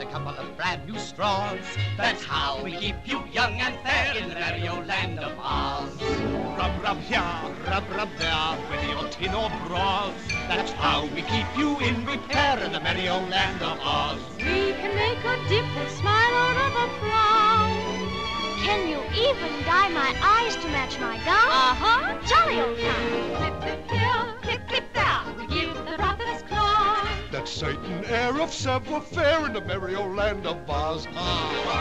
a couple of brand new straws. That's how we keep you young and fair in the merry old land of Oz. Rub, rub here, rub, rub there, with your tin or bras. That's how we keep you in repair in the merry old land of Oz. We can make a dimple smile out of a frown. Can you even dye my eyes to match my gown? Uh-huh. Jolly old town. Air of faire in the merry old land of Oz. Ah.